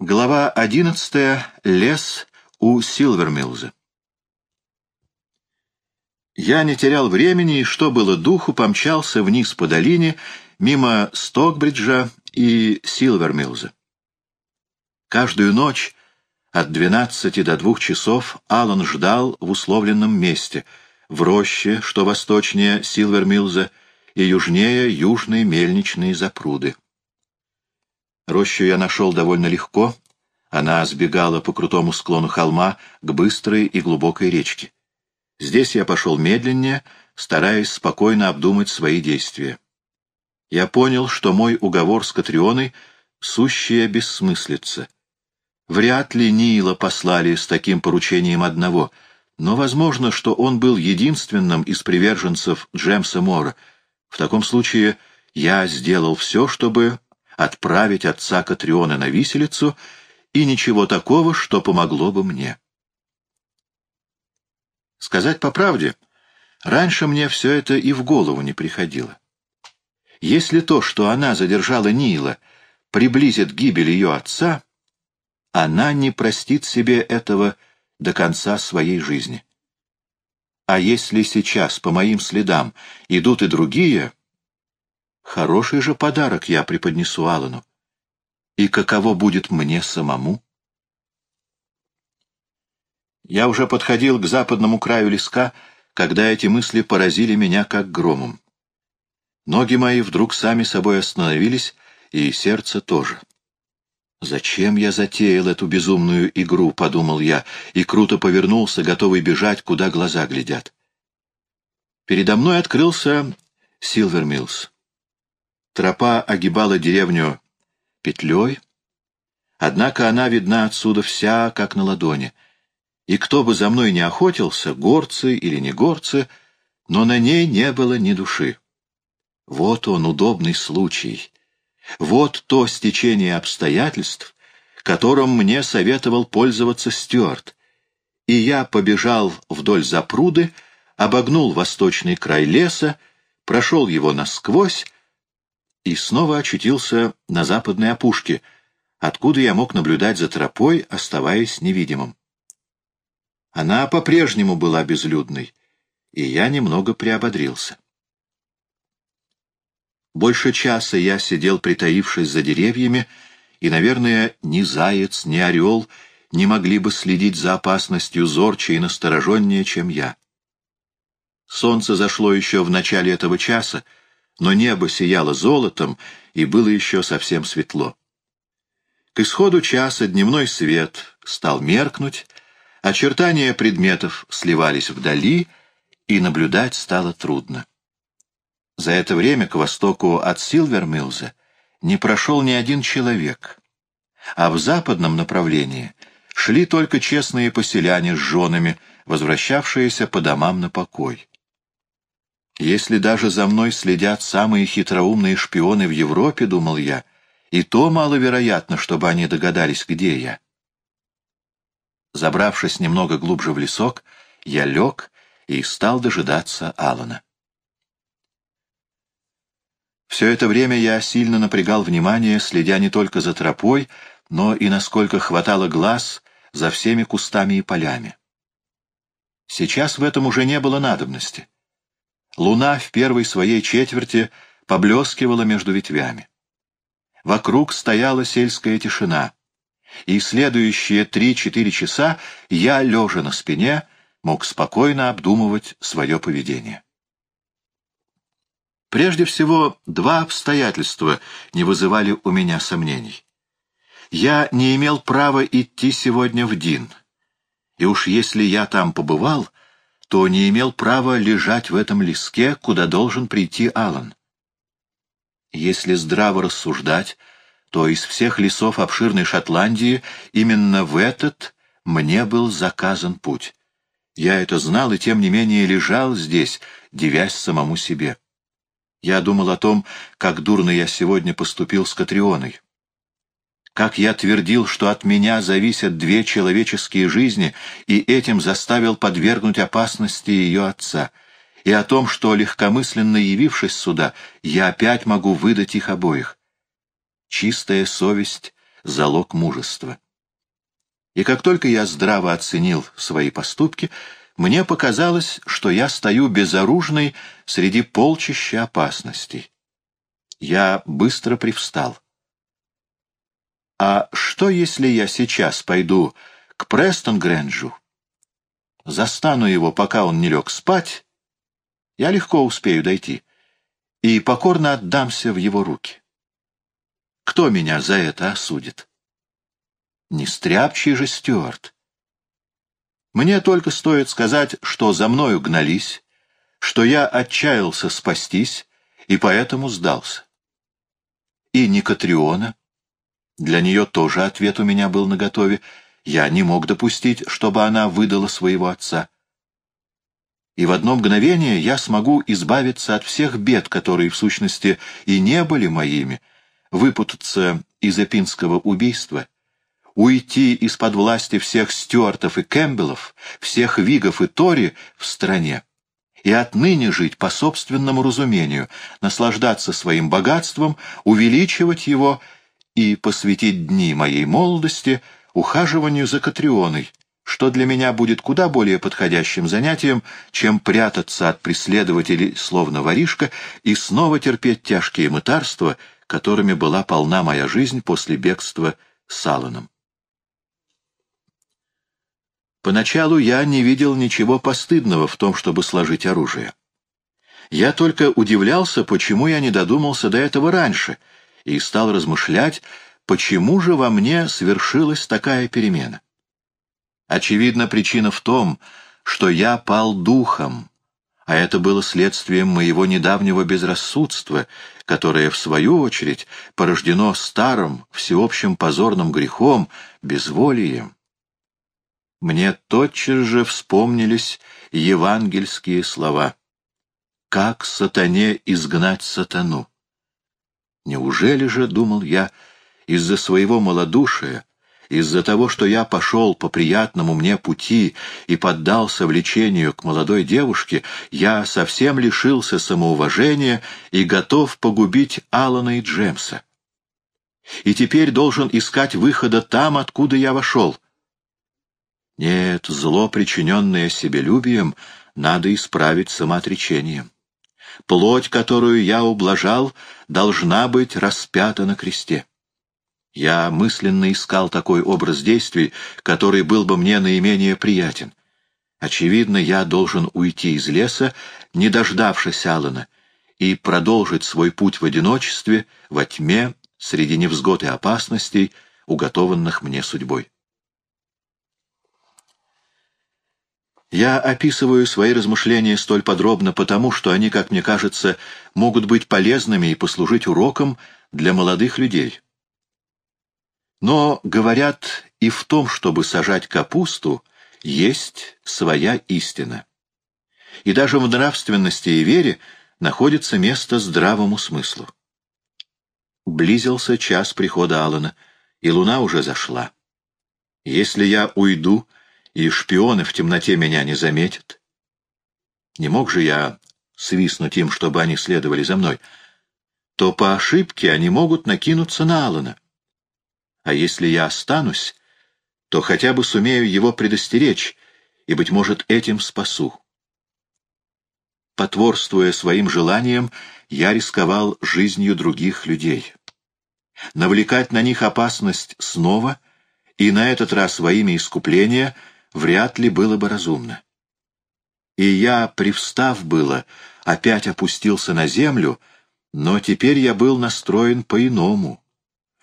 Глава одиннадцатая. Лес у Силвермилза. Я не терял времени и, что было духу, помчался вниз по долине, мимо Стокбриджа и Силвермилза. Каждую ночь от двенадцати до двух часов Аллан ждал в условленном месте, в роще, что восточнее Силвермилза, и южнее южные мельничные запруды. Рощу я нашел довольно легко. Она сбегала по крутому склону холма к быстрой и глубокой речке. Здесь я пошел медленнее, стараясь спокойно обдумать свои действия. Я понял, что мой уговор с Катрионой — сущая бессмыслица. Вряд ли Нила послали с таким поручением одного, но возможно, что он был единственным из приверженцев Джемса Мора. В таком случае я сделал все, чтобы отправить отца Катриона на виселицу, и ничего такого, что помогло бы мне. Сказать по правде, раньше мне все это и в голову не приходило. Если то, что она задержала Нила, приблизит гибель ее отца, она не простит себе этого до конца своей жизни. А если сейчас по моим следам идут и другие, Хороший же подарок я преподнесу Аллану. И каково будет мне самому? Я уже подходил к западному краю леска, когда эти мысли поразили меня как громом. Ноги мои вдруг сами собой остановились, и сердце тоже. «Зачем я затеял эту безумную игру?» — подумал я, и круто повернулся, готовый бежать, куда глаза глядят. Передо мной открылся Силвермилс. Тропа огибала деревню петлей, однако она видна отсюда вся, как на ладони. И кто бы за мной не охотился, горцы или не горцы, но на ней не было ни души. Вот он, удобный случай. Вот то стечение обстоятельств, которым мне советовал пользоваться Стюарт. И я побежал вдоль запруды, обогнул восточный край леса, прошел его насквозь, и снова очутился на западной опушке, откуда я мог наблюдать за тропой, оставаясь невидимым. Она по-прежнему была безлюдной, и я немного приободрился. Больше часа я сидел, притаившись за деревьями, и, наверное, ни заяц, ни орел не могли бы следить за опасностью зорче и настороженнее, чем я. Солнце зашло еще в начале этого часа, но небо сияло золотом, и было еще совсем светло. К исходу часа дневной свет стал меркнуть, очертания предметов сливались вдали, и наблюдать стало трудно. За это время к востоку от Силвермилза не прошел ни один человек, а в западном направлении шли только честные поселяне с женами, возвращавшиеся по домам на покой. Если даже за мной следят самые хитроумные шпионы в Европе, думал я, и то маловероятно, чтобы они догадались, где я. Забравшись немного глубже в лесок, я лег и стал дожидаться Алана. Все это время я сильно напрягал внимание, следя не только за тропой, но и, насколько хватало глаз, за всеми кустами и полями. Сейчас в этом уже не было надобности. Луна в первой своей четверти поблескивала между ветвями. Вокруг стояла сельская тишина, и следующие три-четыре часа я, лежа на спине, мог спокойно обдумывать свое поведение. Прежде всего, два обстоятельства не вызывали у меня сомнений. Я не имел права идти сегодня в Дин, и уж если я там побывал, то не имел права лежать в этом леске, куда должен прийти Алан. Если здраво рассуждать, то из всех лесов обширной Шотландии именно в этот мне был заказан путь. Я это знал и тем не менее лежал здесь, девясь самому себе. Я думал о том, как дурно я сегодня поступил с Катрионой. Как я твердил, что от меня зависят две человеческие жизни, и этим заставил подвергнуть опасности ее отца, и о том, что, легкомысленно явившись сюда, я опять могу выдать их обоих. Чистая совесть залог мужества. И как только я здраво оценил свои поступки, мне показалось, что я стою безоружный среди полчища опасностей. Я быстро привстал. А что, если я сейчас пойду к Престон-Грэнджу? Застану его, пока он не лег спать, я легко успею дойти, и покорно отдамся в его руки. Кто меня за это осудит? Не стряпчий же Стюарт. Мне только стоит сказать, что за мною гнались, что я отчаялся спастись и поэтому сдался. И Никатриона. Для нее тоже ответ у меня был наготове. Я не мог допустить, чтобы она выдала своего отца. И в одно мгновение я смогу избавиться от всех бед, которые, в сущности, и не были моими, выпутаться из эпинского убийства — уйти из-под власти всех Стюартов и Кэмпбеллов, всех Вигов и Тори в стране, и отныне жить по собственному разумению, наслаждаться своим богатством, увеличивать его и посвятить дни моей молодости ухаживанию за Катрионой, что для меня будет куда более подходящим занятием, чем прятаться от преследователей, словно воришка, и снова терпеть тяжкие мытарства, которыми была полна моя жизнь после бегства с Алланом. Поначалу я не видел ничего постыдного в том, чтобы сложить оружие. Я только удивлялся, почему я не додумался до этого раньше, и стал размышлять, почему же во мне свершилась такая перемена. Очевидно, причина в том, что я пал духом, а это было следствием моего недавнего безрассудства, которое, в свою очередь, порождено старым, всеобщим позорным грехом, безволием мне тотчас же вспомнились евангельские слова. «Как сатане изгнать сатану?» Неужели же, — думал я, — из-за своего малодушия, из-за того, что я пошел по приятному мне пути и поддался влечению к молодой девушке, я совсем лишился самоуважения и готов погубить Алана и Джемса. И теперь должен искать выхода там, откуда я вошел — нет, зло, причиненное себелюбием, надо исправить самоотречением. Плоть, которую я ублажал, должна быть распята на кресте. Я мысленно искал такой образ действий, который был бы мне наименее приятен. Очевидно, я должен уйти из леса, не дождавшись Алана, и продолжить свой путь в одиночестве, во тьме, среди невзгод и опасностей, уготованных мне судьбой. Я описываю свои размышления столь подробно потому, что они, как мне кажется, могут быть полезными и послужить уроком для молодых людей. Но, говорят, и в том, чтобы сажать капусту, есть своя истина. И даже в нравственности и вере находится место здравому смыслу. Близился час прихода Алана, и луна уже зашла. Если я уйду, и шпионы в темноте меня не заметят. Не мог же я свистнуть им, чтобы они следовали за мной. То по ошибке они могут накинуться на Алана. А если я останусь, то хотя бы сумею его предостеречь, и, быть может, этим спасу. Потворствуя своим желаниям, я рисковал жизнью других людей. Навлекать на них опасность снова, и на этот раз во имя искупления — вряд ли было бы разумно. И я, привстав было, опять опустился на землю, но теперь я был настроен по-иному.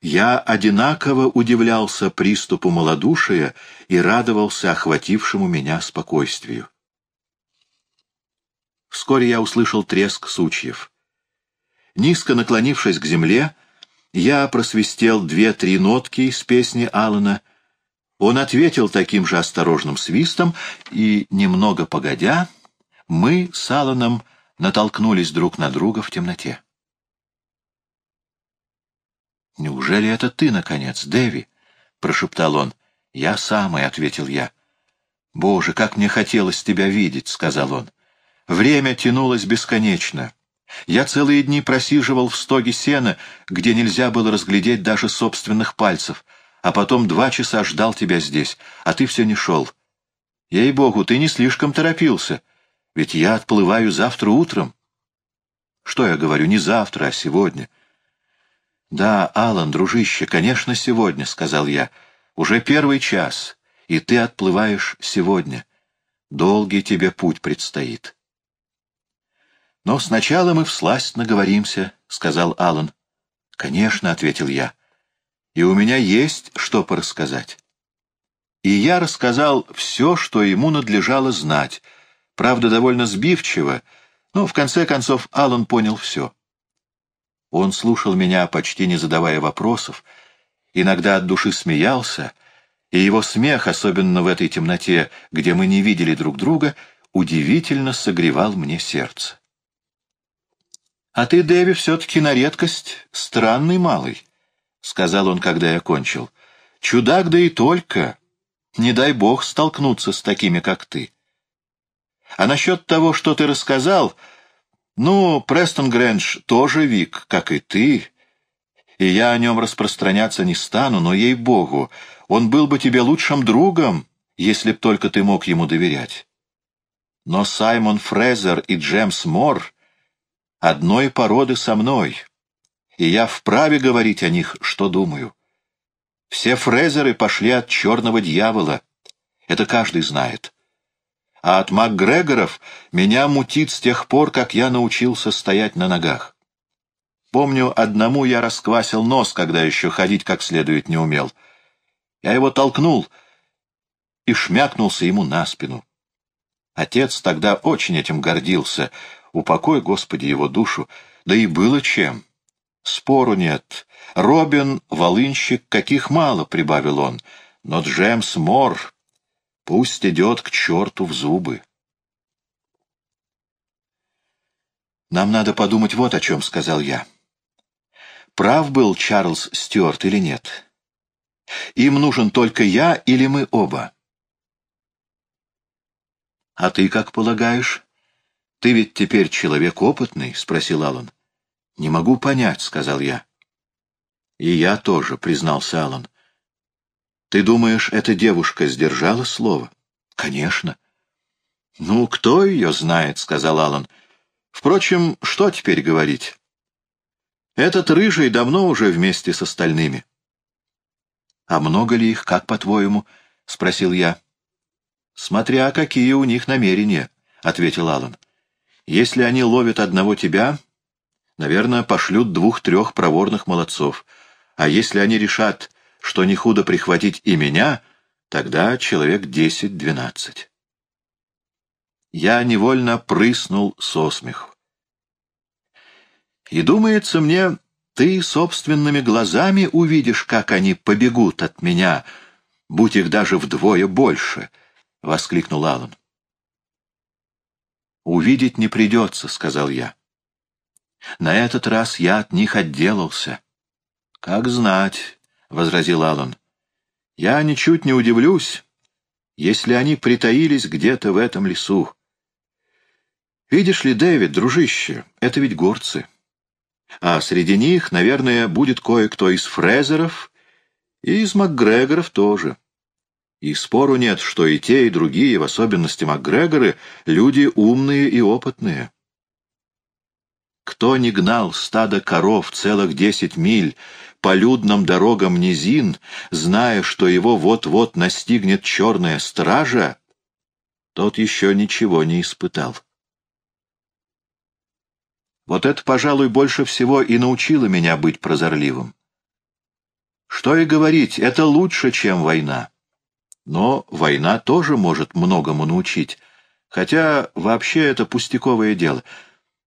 Я одинаково удивлялся приступу малодушия и радовался охватившему меня спокойствию. Вскоре я услышал треск сучьев. Низко наклонившись к земле, я просвистел две-три нотки из песни Алана — он ответил таким же осторожным свистом, и, немного погодя, мы с Алланом натолкнулись друг на друга в темноте. «Неужели это ты, наконец, Дэви?» — прошептал он. «Я самый», — ответил я. «Боже, как мне хотелось тебя видеть», — сказал он. «Время тянулось бесконечно. Я целые дни просиживал в стоге сена, где нельзя было разглядеть даже собственных пальцев, а потом два часа ждал тебя здесь, а ты все не шел. Ей-богу, ты не слишком торопился, ведь я отплываю завтра утром. Что я говорю, не завтра, а сегодня. Да, Алан, дружище, конечно, сегодня, — сказал я. Уже первый час, и ты отплываешь сегодня. Долгий тебе путь предстоит. Но сначала мы всласть наговоримся, — сказал Алан. Конечно, — ответил я. И у меня есть что порассказать. И я рассказал все, что ему надлежало знать, правда, довольно сбивчиво, но в конце концов Алан понял все. Он слушал меня, почти не задавая вопросов, иногда от души смеялся, и его смех, особенно в этой темноте, где мы не видели друг друга, удивительно согревал мне сердце. «А ты, Дэви, все-таки на редкость странный малый», — сказал он, когда я кончил. «Чудак, да и только. Не дай бог столкнуться с такими, как ты. А насчет того, что ты рассказал, ну, Престон Грэндж тоже Вик, как и ты, и я о нем распространяться не стану, но, ей-богу, он был бы тебе лучшим другом, если б только ты мог ему доверять. Но Саймон Фрезер и Джемс Мор одной породы со мной, и я вправе говорить о них, что думаю. Все Фрезеры пошли от черного дьявола, это каждый знает. А от МакГрегоров меня мутит с тех пор, как я научился стоять на ногах. Помню, одному я расквасил нос, когда еще ходить как следует не умел. Я его толкнул и шмякнулся ему на спину. Отец тогда очень этим гордился. Упокой, Господи, его душу. Да и было чем. Спору нет. Робин — волынщик, каких мало, — прибавил он. Но Джемс Мор пусть идет к черту в зубы. «Нам надо подумать вот о чем», — сказал я. Прав был Чарльз Стюарт или нет? Им нужен только я или мы оба? — А ты как полагаешь? Ты ведь теперь человек опытный? — спросил Аллан. — Не могу понять, — сказал я. — И я тоже, — признался Аллан. — Ты думаешь, эта девушка сдержала слово? — Конечно. — Ну, кто ее знает, — сказал Аллан. — Впрочем, что теперь говорить? Этот рыжий давно уже вместе с остальными. — А много ли их, как по-твоему? — спросил я. — Смотря какие у них намерения, — ответил Аллан. — Если они ловят одного тебя, наверное, пошлют двух-трех проворных молодцов. А если они решат, что не худо прихватить и меня, тогда человек десять-двенадцать. Я невольно прыснул со смеху. И, думается мне, ты собственными глазами увидишь, как они побегут от меня, будь их даже вдвое больше, — воскликнул Аллан. «Увидеть не придется», — сказал я. «На этот раз я от них отделался». «Как знать», — возразил Аллан. «Я ничуть не удивлюсь, если они притаились где-то в этом лесу. Видишь ли, Дэвид, дружище, это ведь горцы». А среди них, наверное, будет кое-кто из Фрезеров и из МакГрегоров тоже. И спору нет, что и те, и другие, в особенности МакГрегоры, люди умные и опытные. Кто не гнал стадо коров целых десять миль по людным дорогам низин, зная, что его вот-вот настигнет черная стража, тот еще ничего не испытал. Вот это, пожалуй, больше всего и научило меня быть прозорливым. Что и говорить, это лучше, чем война. Но война тоже может многому научить, хотя вообще это пустяковое дело.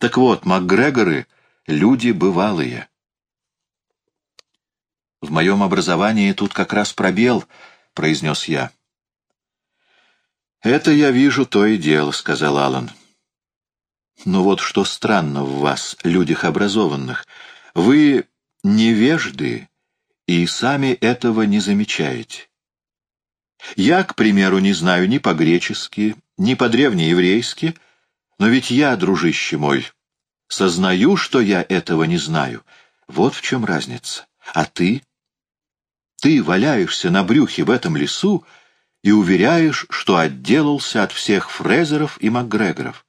Так вот, МакГрегоры — люди бывалые. «В моем образовании тут как раз пробел», — произнес я. «Это я вижу то и дело», — сказал Аллан. Но вот что странно в вас, людях образованных. Вы невежды и сами этого не замечаете. Я, к примеру, не знаю ни по-гречески, ни по-древнееврейски, но ведь я, дружище мой, Сознаю, что я этого не знаю. Вот в чем разница. А ты? Ты валяешься на брюхе в этом лесу и уверяешь, что отделался от всех Фрезеров и Макгрегоров.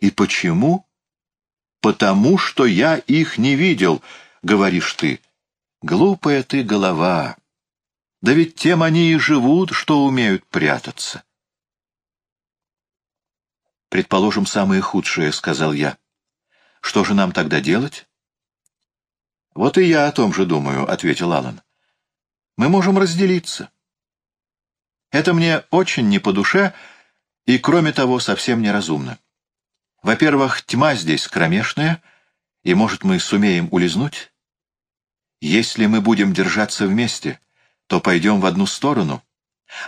И почему? Потому что я их не видел, говоришь ты. Глупая ты голова. Да ведь тем они и живут, что умеют прятаться. Предположим, самое худшее, — сказал я. Что же нам тогда делать? Вот и я о том же думаю, — ответил Аллан. Мы можем разделиться. Это мне очень не по душе и, кроме того, совсем неразумно. Во-первых, тьма здесь кромешная, и, может, мы сумеем улизнуть? Если мы будем держаться вместе, то пойдем в одну сторону,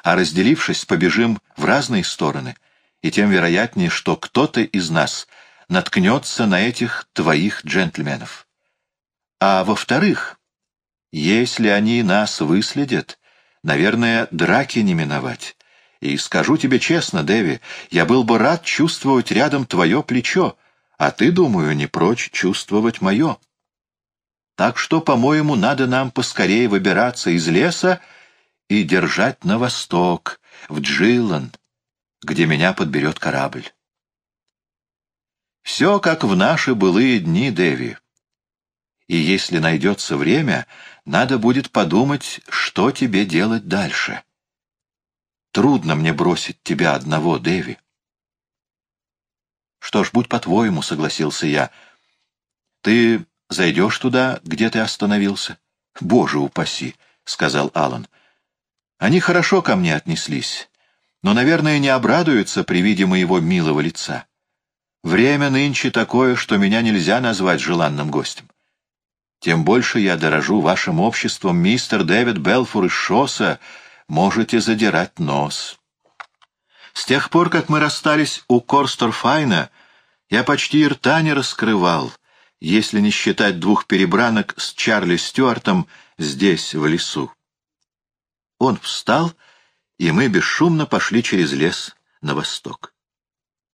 а разделившись, побежим в разные стороны, и тем вероятнее, что кто-то из нас наткнется на этих твоих джентльменов. А во-вторых, если они нас выследят, наверное, драки не миновать. И скажу тебе честно, Дэви, я был бы рад чувствовать рядом твое плечо, а ты, думаю, не прочь чувствовать мое. Так что, по-моему, надо нам поскорее выбираться из леса и держать на восток, в Джилан, где меня подберет корабль. Все как в наши былые дни, Дэви. И если найдется время, надо будет подумать, что тебе делать дальше. Трудно мне бросить тебя одного, Дэви. Что ж, будь по-твоему, — согласился я. Ты зайдешь туда, где ты остановился? Боже упаси, — сказал Алан. Они хорошо ко мне отнеслись, но, наверное, не обрадуются при виде моего милого лица. Время нынче такое, что меня нельзя назвать желанным гостем. Тем больше я дорожу вашим обществом, мистер Дэвид Белфур из Шосса, можете задирать нос. С тех пор, как мы расстались у Корсторфайна, я почти рта не раскрывал, если не считать двух перебранок с Чарли Стюартом здесь, в лесу. Он встал, и мы бесшумно пошли через лес на восток.